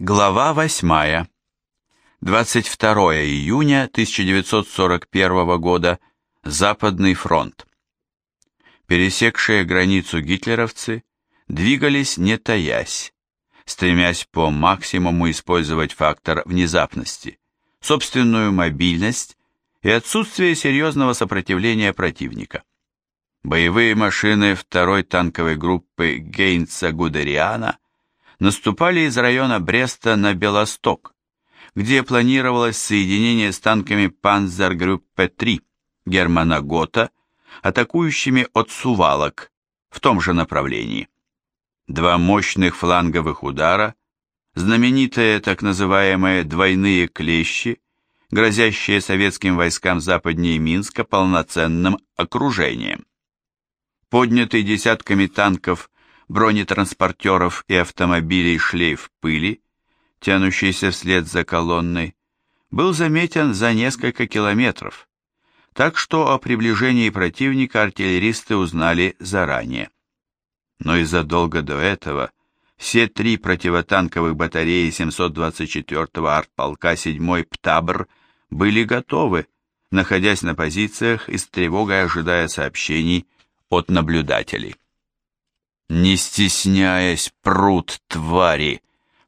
Глава 8. 22 июня 1941 года. Западный фронт. Пересекшие границу гитлеровцы двигались не таясь, стремясь по максимуму использовать фактор внезапности, собственную мобильность и отсутствие серьезного сопротивления противника. Боевые машины второй танковой группы Гейнца-Гудериана наступали из района Бреста на Белосток, где планировалось соединение с танками Панзергруппе-3 Германа Гота, атакующими от Сувалок в том же направлении. Два мощных фланговых удара, знаменитые так называемые «двойные клещи», грозящие советским войскам западнее Минска полноценным окружением. Поднятый десятками танков бронетранспортеров и автомобилей шлейф пыли, тянущийся вслед за колонной, был заметен за несколько километров, так что о приближении противника артиллеристы узнали заранее. Но и задолго до этого все три противотанковых батареи 724-го артполка 7-й ПТАБР были готовы, находясь на позициях и с тревогой ожидая сообщений от наблюдателей. «Не стесняясь, пруд твари!»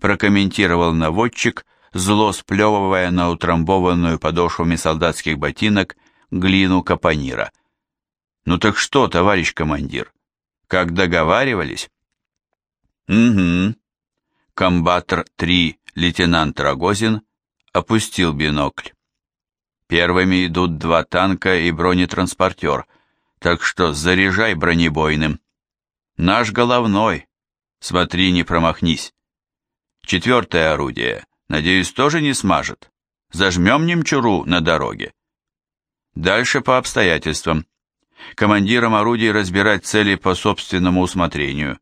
прокомментировал наводчик, зло сплевывая на утрамбованную подошвами солдатских ботинок глину капонира. «Ну так что, товарищ командир, как договаривались?» «Угу». Комбатор 3, лейтенант Рогозин, опустил бинокль. Первыми идут два танка и бронетранспортер, так что заряжай бронебойным. Наш головной. Смотри, не промахнись. Четвертое орудие, надеюсь, тоже не смажет. Зажмем немчуру на дороге. Дальше по обстоятельствам. Командирам орудий разбирать цели по собственному усмотрению.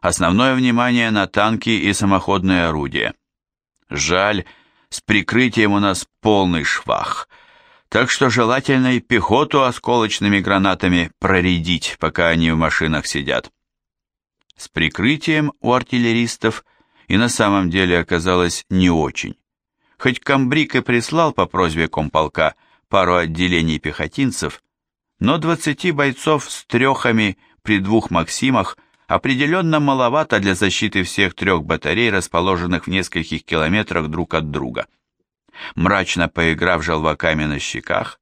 Основное внимание на танки и самоходные орудия. Жаль, с прикрытием у нас полный швах. Так что желательно и пехоту осколочными гранатами проредить, пока они в машинах сидят. С прикрытием у артиллеристов и на самом деле оказалось не очень. Хоть комбриг и прислал по просьбе комполка пару отделений пехотинцев, но 20 бойцов с трехами при двух «Максимах» определенно маловато для защиты всех трех батарей, расположенных в нескольких километрах друг от друга. Мрачно поиграв желваками на щеках,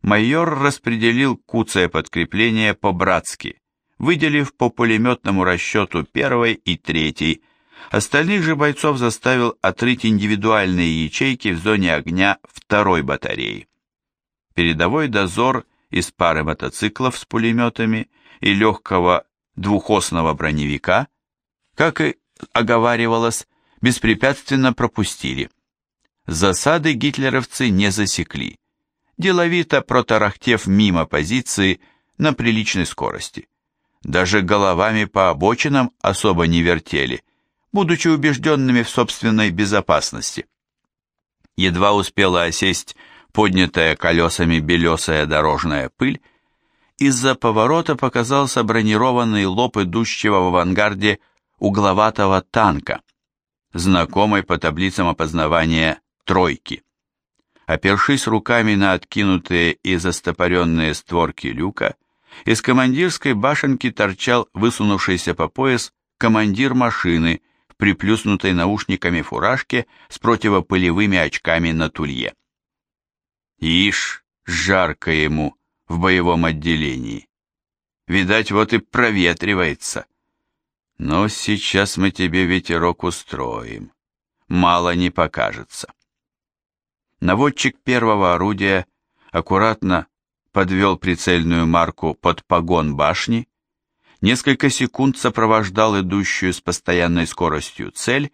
майор распределил куцое подкрепление по-братски, выделив по пулеметному расчету первой и третьей. Остальных же бойцов заставил отрыть индивидуальные ячейки в зоне огня второй батареи. Передовой дозор из пары мотоциклов с пулеметами и легкого двухосного броневика, как и оговаривалось, беспрепятственно пропустили. Засады гитлеровцы не засекли, деловито протарахтев мимо позиции на приличной скорости даже головами по обочинам особо не вертели, будучи убежденными в собственной безопасности. Едва успела осесть поднятая колесами белесая дорожная пыль, из-за поворота показался бронированный лоб идущего в авангарде угловатого танка, знакомый по таблицам опознавания «тройки». Опершись руками на откинутые и застопоренные створки люка, из командирской башенки торчал высунувшийся по пояс командир машины в приплюснутой наушниками фуражке с противопылевыми очками на тулье. Ишь, жарко ему в боевом отделении. Видать, вот и проветривается. Но сейчас мы тебе ветерок устроим. Мало не покажется. Наводчик первого орудия аккуратно подвел прицельную марку под погон башни, несколько секунд сопровождал идущую с постоянной скоростью цель,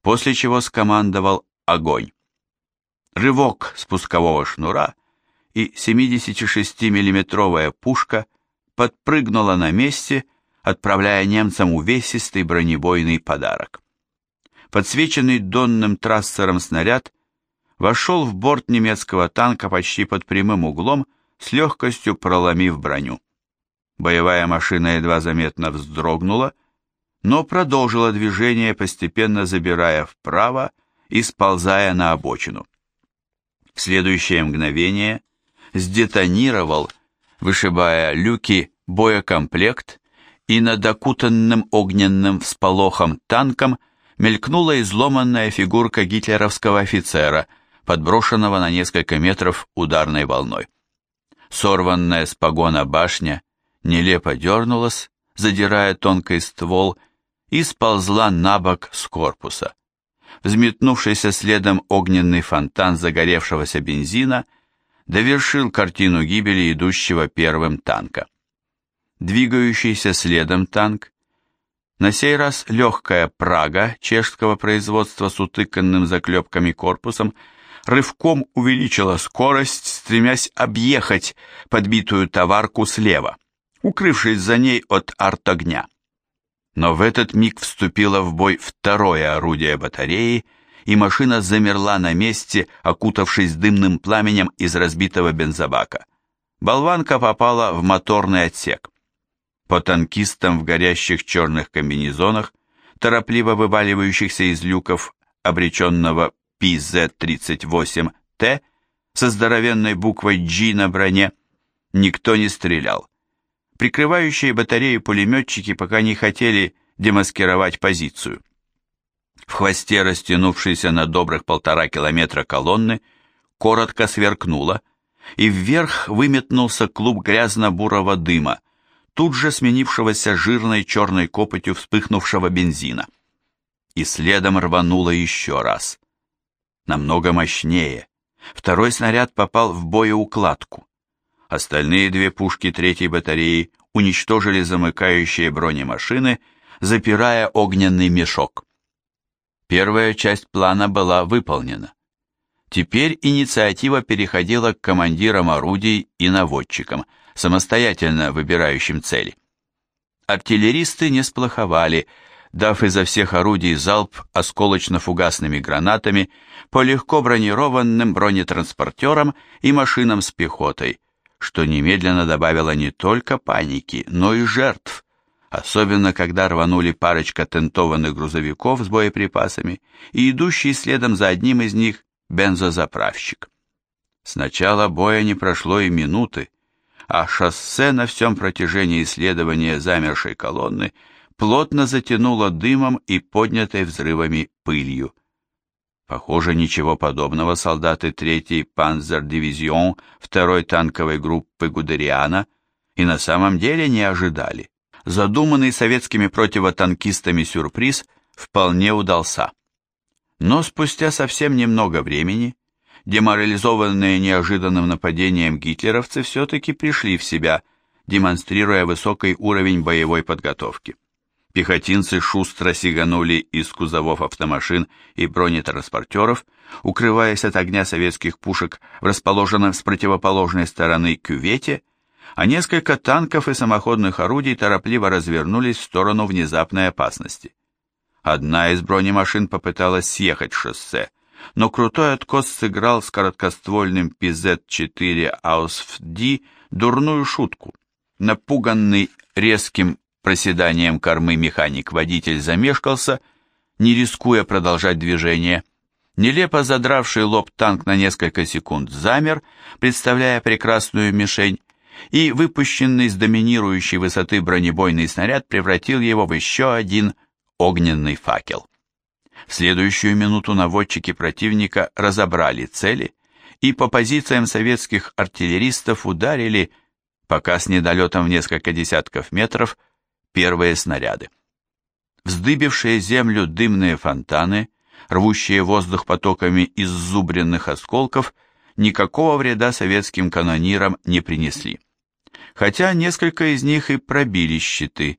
после чего скомандовал огонь. Рывок спускового шнура, и 76 миллиметровая пушка подпрыгнула на месте, отправляя немцам увесистый бронебойный подарок. Подсвеченный донным трассером снаряд вошел в борт немецкого танка почти под прямым углом с легкостью проломив броню. Боевая машина едва заметно вздрогнула, но продолжило движение, постепенно забирая вправо и сползая на обочину. В следующее мгновение сдетонировал, вышибая люки, боекомплект, и над окутанным огненным всполохом танком мелькнула изломанная фигурка гитлеровского офицера, подброшенного на несколько метров ударной волной. Сорванная с погона башня нелепо дернулась, задирая тонкий ствол, и сползла на бок с корпуса. Взметнувшийся следом огненный фонтан загоревшегося бензина довершил картину гибели идущего первым танка. Двигающийся следом танк, на сей раз легкая Прага чешского производства с утыканным заклепками корпусом, рывком увеличила скорость, стремясь объехать подбитую товарку слева, укрывшись за ней от артогня. Но в этот миг вступило в бой второе орудие батареи, и машина замерла на месте, окутавшись дымным пламенем из разбитого бензобака. Болванка попала в моторный отсек. По танкистам в горящих черных комбинезонах, торопливо вываливающихся из люков обреченного PZ-38T со здоровенной буквой G на броне, никто не стрелял. Прикрывающие батарею пулеметчики пока не хотели демаскировать позицию. В хвосте растянувшейся на добрых полтора километра колонны коротко сверкнуло, и вверх выметнулся клуб грязно-бурого дыма, тут же сменившегося жирной черной копотью вспыхнувшего бензина. И следом рвануло еще раз. Намного мощнее. Второй снаряд попал в боеукладку. Остальные две пушки третьей батареи уничтожили замыкающие бронемашины, запирая огненный мешок. Первая часть плана была выполнена. Теперь инициатива переходила к командирам орудий и наводчикам, самостоятельно выбирающим цели. Артиллеристы не сплоховали, дав изо всех орудий залп осколочно-фугасными гранатами по легко бронированным бронетранспортерам и машинам с пехотой, что немедленно добавило не только паники, но и жертв, особенно когда рванули парочка тентованных грузовиков с боеприпасами и идущий следом за одним из них бензозаправщик. С начала боя не прошло и минуты, а шоссе на всем протяжении исследования замершей колонны плотно затянуло дымом и поднятой взрывами пылью. Похоже, ничего подобного солдаты 3-й панзер-дивизион 2-й танковой группы Гудериана и на самом деле не ожидали. Задуманный советскими противотанкистами сюрприз вполне удался. Но спустя совсем немного времени деморализованные неожиданным нападением гитлеровцы все-таки пришли в себя, демонстрируя высокий уровень боевой подготовки. Пехотинцы шустро сиганули из кузовов автомашин и бронетранспортеров, укрываясь от огня советских пушек в расположенном с противоположной стороны кювете, а несколько танков и самоходных орудий торопливо развернулись в сторону внезапной опасности. Одна из бронемашин попыталась съехать с шоссе, но крутой откос сыграл с короткоствольным PZ-4 AUSFD дурную шутку. Напуганный резким проседанием кормы механик-водитель замешкался, не рискуя продолжать движение. Нелепо задравший лоб танк на несколько секунд замер, представляя прекрасную мишень, и выпущенный с доминирующей высоты бронебойный снаряд превратил его в еще один огненный факел. В следующую минуту наводчики противника разобрали цели и по позициям советских артиллеристов ударили, пока с недолетом в несколько десятков метров, первые снаряды. Вздыбившие землю дымные фонтаны, рвущие воздух потоками иззубренных осколков, никакого вреда советским канонирам не принесли. Хотя несколько из них и пробили щиты.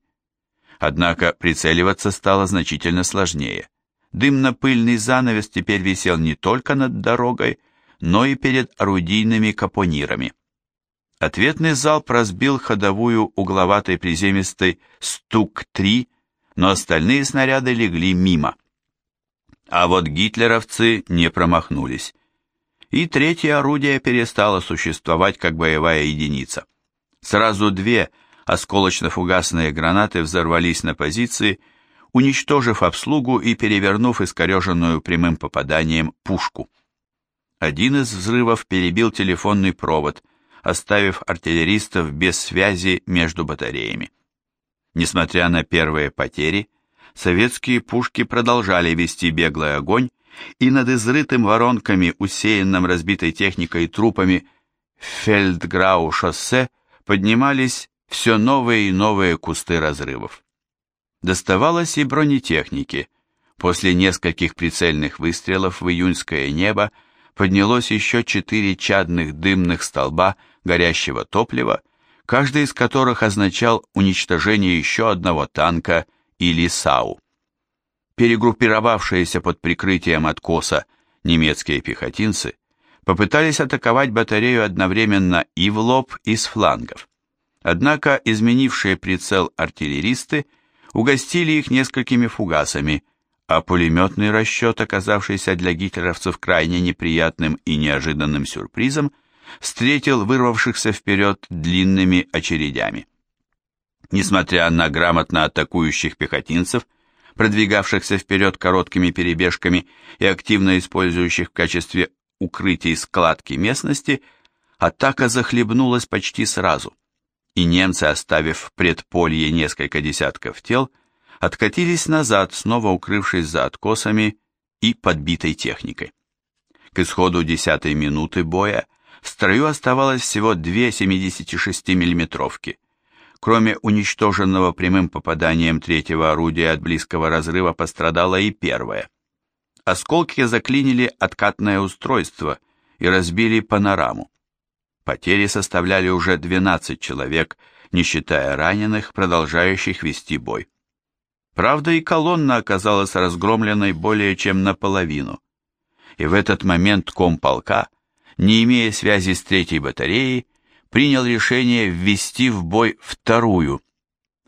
Однако прицеливаться стало значительно сложнее. Дымно-пыльный занавес теперь висел не только над дорогой, но и перед орудийными капонирами. Ответный залп разбил ходовую угловатой приземистой «Стук-3», но остальные снаряды легли мимо. А вот гитлеровцы не промахнулись. И третье орудие перестало существовать как боевая единица. Сразу две осколочно-фугасные гранаты взорвались на позиции, уничтожив обслугу и перевернув искореженную прямым попаданием пушку. Один из взрывов перебил телефонный провод, оставив артиллеристов без связи между батареями. Несмотря на первые потери, советские пушки продолжали вести беглый огонь, и над изрытым воронками, усеянным разбитой техникой и трупами, Фельдграу-шоссе поднимались все новые и новые кусты разрывов. Доставалось и бронетехнике. После нескольких прицельных выстрелов в июньское небо поднялось еще четыре чадных дымных столба горящего топлива, каждый из которых означал уничтожение еще одного танка или САУ. Перегруппировавшиеся под прикрытием откоса немецкие пехотинцы попытались атаковать батарею одновременно и в лоб, и с флангов. Однако изменившие прицел артиллеристы угостили их несколькими фугасами, а пулеметный расчет, оказавшийся для гитлеровцев крайне неприятным и неожиданным сюрпризом, встретил вырвавшихся вперед длинными очередями. Несмотря на грамотно атакующих пехотинцев, продвигавшихся вперед короткими перебежками и активно использующих в качестве укрытий складки местности, атака захлебнулась почти сразу, и немцы, оставив в предполье несколько десятков тел, откатились назад, снова укрывшись за откосами и подбитой техникой. К исходу десятой минуты боя в строю оставалось всего две 76 миллиметровки. Кроме уничтоженного прямым попаданием третьего орудия от близкого разрыва пострадало и первое. Осколки заклинили откатное устройство и разбили панораму. Потери составляли уже 12 человек, не считая раненых, продолжающих вести бой. Правда, и колонна оказалась разгромленной более чем наполовину. И в этот момент комполка, не имея связи с третьей батареей, принял решение ввести в бой вторую,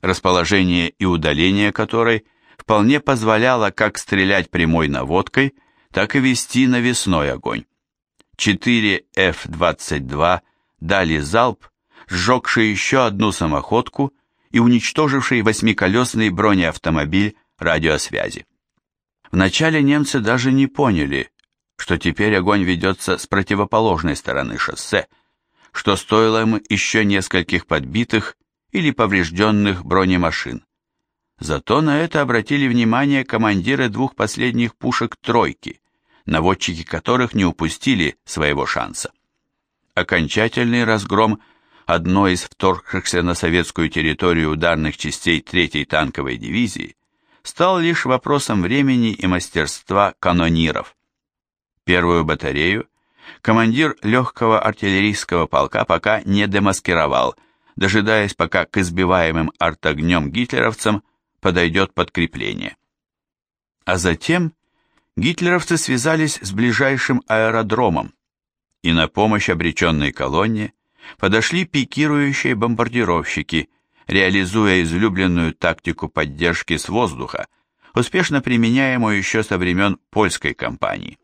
расположение и удаление которой вполне позволяло как стрелять прямой наводкой, так и вести навесной огонь. 4 F-22 дали залп, сжегший еще одну самоходку и уничтоживший восьмиколесный бронеавтомобиль радиосвязи. Вначале немцы даже не поняли, что теперь огонь ведется с противоположной стороны шоссе, что стоило им еще нескольких подбитых или поврежденных бронемашин. Зато на это обратили внимание командиры двух последних пушек «тройки», наводчики которых не упустили своего шанса. Окончательный разгром одной из вторгшихся на советскую территорию ударных частей 3-й танковой дивизии, стал лишь вопросом времени и мастерства канониров. Первую батарею командир легкого артиллерийского полка пока не демаскировал, дожидаясь, пока к избиваемым артогнем гитлеровцам подойдет подкрепление. А затем гитлеровцы связались с ближайшим аэродромом, и на помощь обреченной колонне подошли пикирующие бомбардировщики, реализуя излюбленную тактику поддержки с воздуха, успешно применяемую еще со времен польской кампании.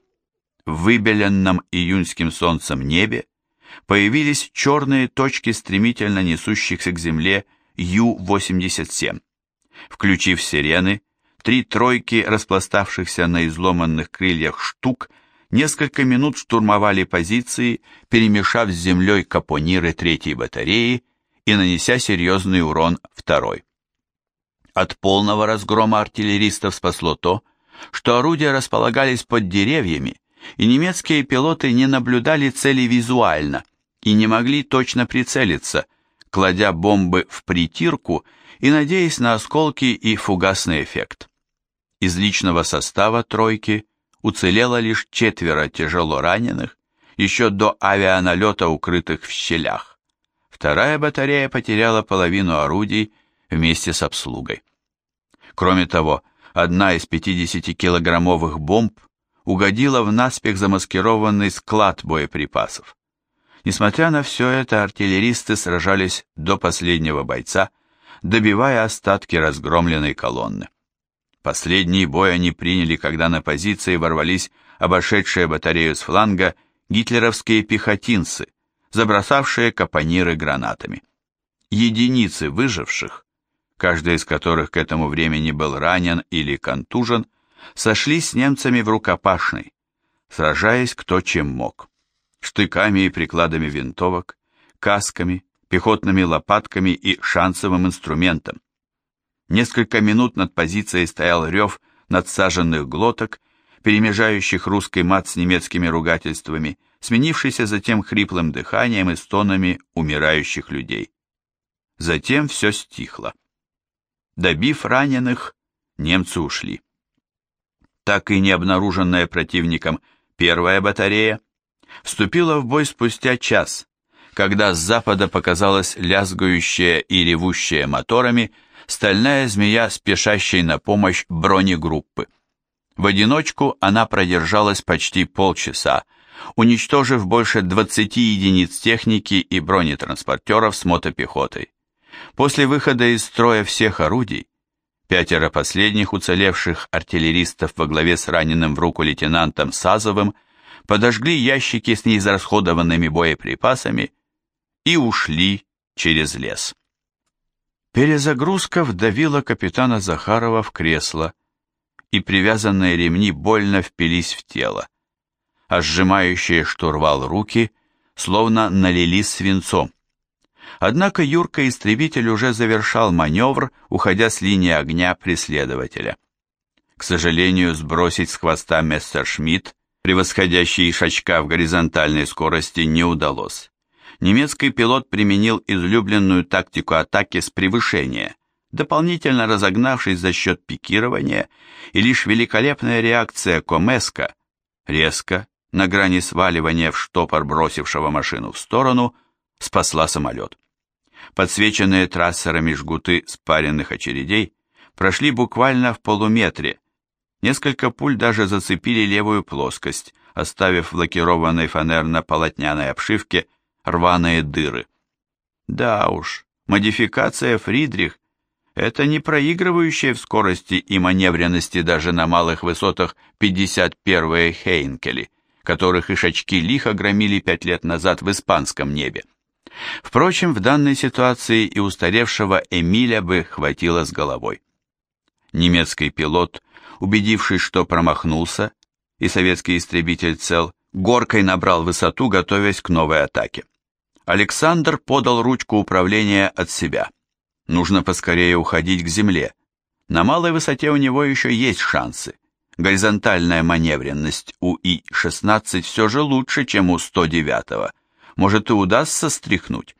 В выбеленном июньским солнцем небе появились черные точки стремительно несущихся к земле Ю-87. Включив сирены, три тройки распластавшихся на изломанных крыльях штук – несколько минут штурмовали позиции, перемешав с землей капониры третьей батареи и нанеся серьезный урон второй. От полного разгрома артиллеристов спасло то, что орудия располагались под деревьями, и немецкие пилоты не наблюдали цели визуально и не могли точно прицелиться, кладя бомбы в притирку и надеясь на осколки и фугасный эффект. Из личного состава тройки уцелело лишь четверо тяжело раненых, еще до авианалета, укрытых в щелях. Вторая батарея потеряла половину орудий вместе с обслугой. Кроме того, одна из 50-килограммовых бомб угодила в наспех замаскированный склад боеприпасов. Несмотря на все это, артиллеристы сражались до последнего бойца, добивая остатки разгромленной колонны. Последний бой они приняли, когда на позиции ворвались обошедшие батарею с фланга гитлеровские пехотинцы, забросавшие капониры гранатами. Единицы выживших, каждый из которых к этому времени был ранен или контужен, сошлись с немцами в рукопашной, сражаясь кто чем мог. Штыками и прикладами винтовок, касками, пехотными лопатками и шансовым инструментом. Несколько минут над позицией стоял рев надсаженных глоток, перемежающих русский мат с немецкими ругательствами, сменившийся затем хриплым дыханием и стонами умирающих людей. Затем все стихло. Добив раненых, немцы ушли. Так и не обнаруженная противником первая батарея вступила в бой спустя час, когда с запада показалась лязгающая и ревущая моторами стальная змея, спешащей на помощь бронегруппы. В одиночку она продержалась почти полчаса, уничтожив больше 20 единиц техники и бронетранспортеров с мотопехотой. После выхода из строя всех орудий, пятеро последних уцелевших артиллеристов во главе с раненым в руку лейтенантом Сазовым подожгли ящики с неизрасходованными боеприпасами и ушли через лес. Перезагрузка вдавила капитана Захарова в кресло, и привязанные ремни больно впились в тело, а сжимающие штурвал руки словно налились свинцом. Однако Юрка-истребитель уже завершал маневр, уходя с линии огня преследователя. К сожалению, сбросить с хвоста Мессершмитт, превосходящий Ишачка в горизонтальной скорости, не удалось немецкий пилот применил излюбленную тактику атаки с превышения, дополнительно разогнавшись за счет пикирования, и лишь великолепная реакция Комеска, резко, на грани сваливания в штопор бросившего машину в сторону, спасла самолет. Подсвеченные трассерами жгуты спаренных очередей прошли буквально в полуметре, несколько пуль даже зацепили левую плоскость, оставив в лакированной фанерно-полотняной обшивке рваные дыры. Да уж, модификация Фридрих – это не проигрывающая в скорости и маневренности даже на малых высотах 51-е Хейнкели, которых ишачки лихо громили пять лет назад в испанском небе. Впрочем, в данной ситуации и устаревшего Эмиля бы хватило с головой. Немецкий пилот, убедившись, что промахнулся, и советский истребитель цел, горкой набрал высоту, готовясь к новой атаке. Александр подал ручку управления от себя. Нужно поскорее уходить к земле. На малой высоте у него еще есть шансы. Горизонтальная маневренность у И-16 все же лучше, чем у 109-го. Может и удастся стряхнуть.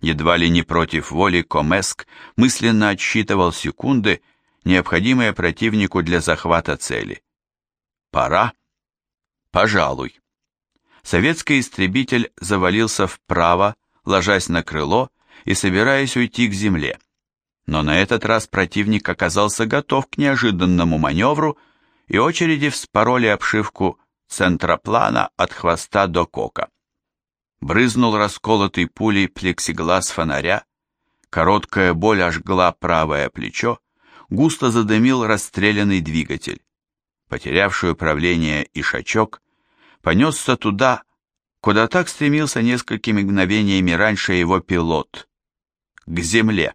Едва ли не против воли Комеск мысленно отсчитывал секунды, необходимые противнику для захвата цели. Пора? Пожалуй советский истребитель завалился вправо, ложась на крыло и собираясь уйти к земле. Но на этот раз противник оказался готов к неожиданному маневру, и очереди вспороли обшивку центроплана от хвоста до кока. Брызнул расколотый пулей плексиглаз фонаря, короткая боль ожгла правое плечо, густо задымил расстрелянный двигатель. Потерявший управление ишачок понесся туда, куда так стремился несколькими мгновениями раньше его пилот, к земле.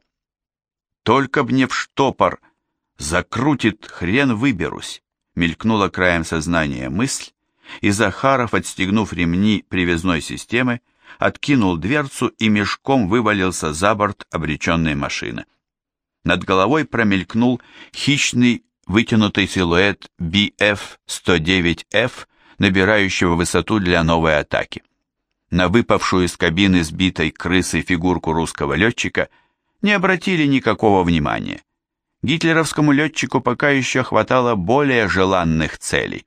Только б не в штопор, закрутит, хрен выберусь, мелькнула краем сознания мысль, и Захаров, отстегнув ремни привязной системы, откинул дверцу и мешком вывалился за борт обреченной машины. Над головой промелькнул хищный вытянутый силуэт BF-109F набирающего высоту для новой атаки. На выпавшую из кабины сбитой крысой фигурку русского летчика не обратили никакого внимания. Гитлеровскому летчику пока еще хватало более желанных целей.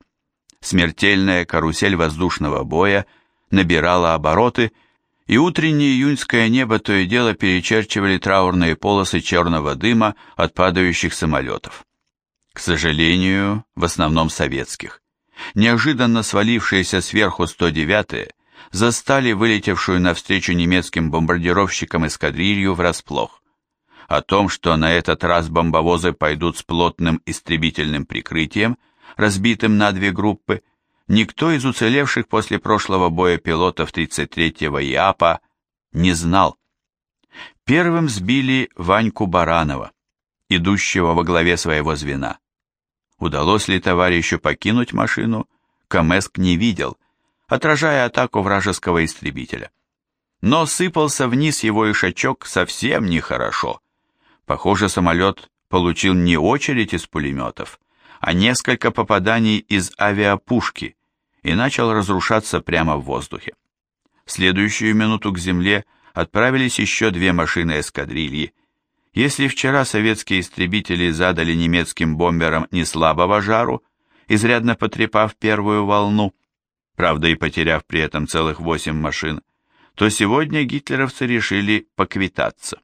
Смертельная карусель воздушного боя набирала обороты, и утреннее июньское небо то и дело перечерчивали траурные полосы черного дыма от падающих самолетов. К сожалению, в основном советских неожиданно свалившиеся сверху 109-е застали вылетевшую навстречу немецким бомбардировщикам эскадрилью врасплох. О том, что на этот раз бомбовозы пойдут с плотным истребительным прикрытием, разбитым на две группы, никто из уцелевших после прошлого боя пилотов 33-го ИАПа не знал. Первым сбили Ваньку Баранова, идущего во главе своего звена. Удалось ли товарищу покинуть машину, Камеск не видел, отражая атаку вражеского истребителя. Но сыпался вниз его ишачок совсем нехорошо. Похоже, самолет получил не очередь из пулеметов, а несколько попаданий из авиапушки и начал разрушаться прямо в воздухе. В следующую минуту к земле отправились еще две машины эскадрильи. Если вчера советские истребители задали немецким бомберам неслабого жару, изрядно потрепав первую волну, правда и потеряв при этом целых восемь машин, то сегодня гитлеровцы решили поквитаться.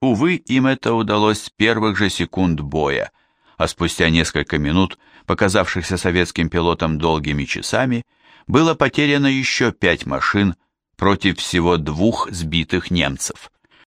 Увы, им это удалось с первых же секунд боя, а спустя несколько минут, показавшихся советским пилотам долгими часами, было потеряно еще пять машин против всего двух сбитых немцев.